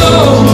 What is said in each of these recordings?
Senhor.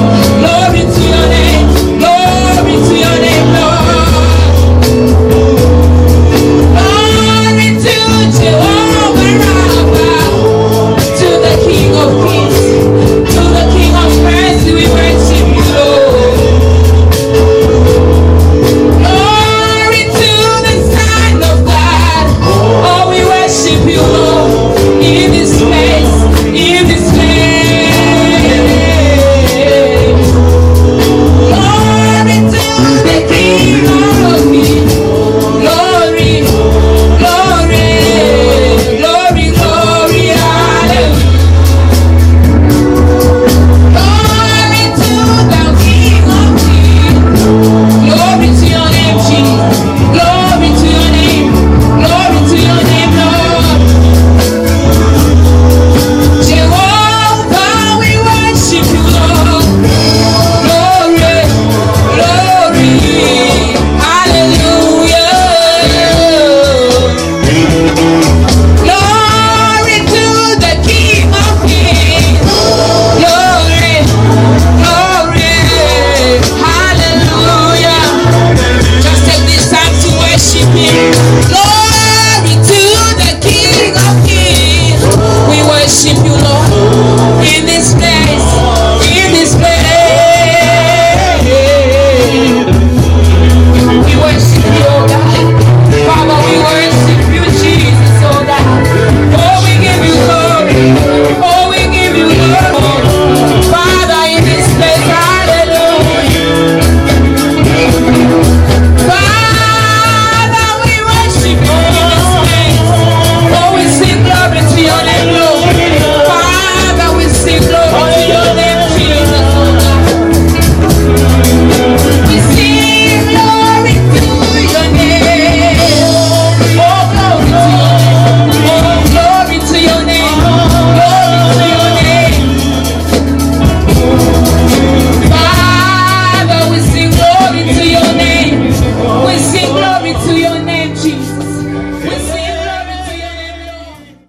Love.